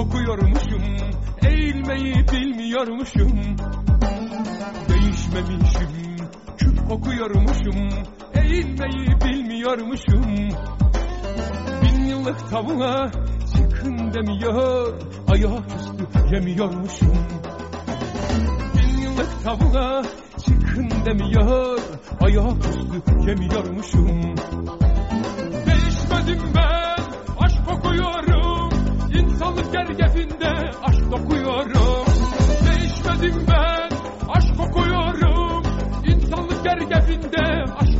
kokuyormuşum Eğilmeyi bilmiyormuşum. Değişmemişim Küp kokuyormuşum Eğilmeyi bilmiyormuşum. Bin yıllık tavuğa çıkın demiyor Ayaküstü yemiyormuşum. Bin yıllık tavuğa çıkın demiyor Ayaküstü yemiyormuşum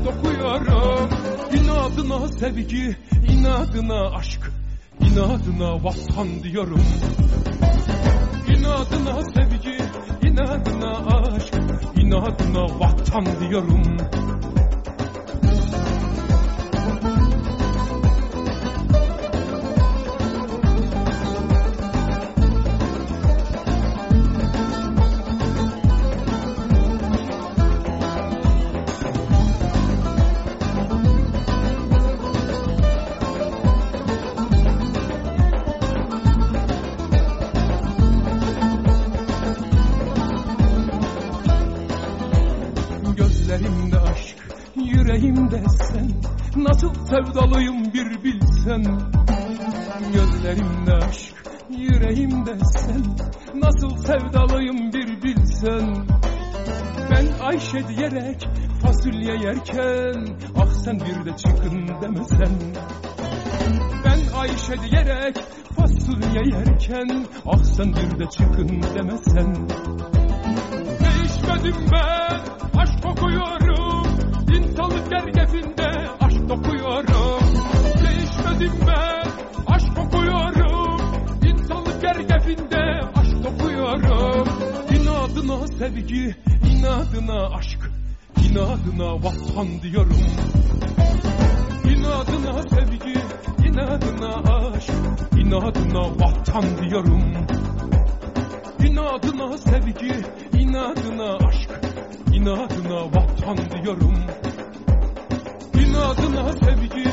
dokuyorum. İnadına sevgi, inadına aşk İnadına vatan diyorum. İnadına sevgi, inadına aşk İnadına vatan diyorum Gözlerimde aşk, yüreğimde sen. Nasıl sevdalıyım bir bilsen. Gözlerimde aşk, yüreğimde sen. Nasıl sevdalıyım bir bilsen. Ben Ayşe diyerek fasulye yerken Ah sen bir de çıkın demesen. Ben Ayşe diyerek fasulye yerken Ah sen bir de çıkın demesen Değişmedim ben aşk kokuyorum. İnsanlık gergefinde aşk dokuyorum. Değişmedim ben aşk kokuyorum. İnsanlık gergefinde aşk dokuyorum. İnadına sevgi, inadına aşk İnadına vatan diyorum. İnadına sevgi, inadına aşk İnadına vatan diyorum. İnadına sevgi, inadına aşk, inadına vatan diyorum. İnadına sevgi,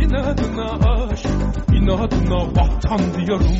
inadına aşk, inadına vatan diyorum.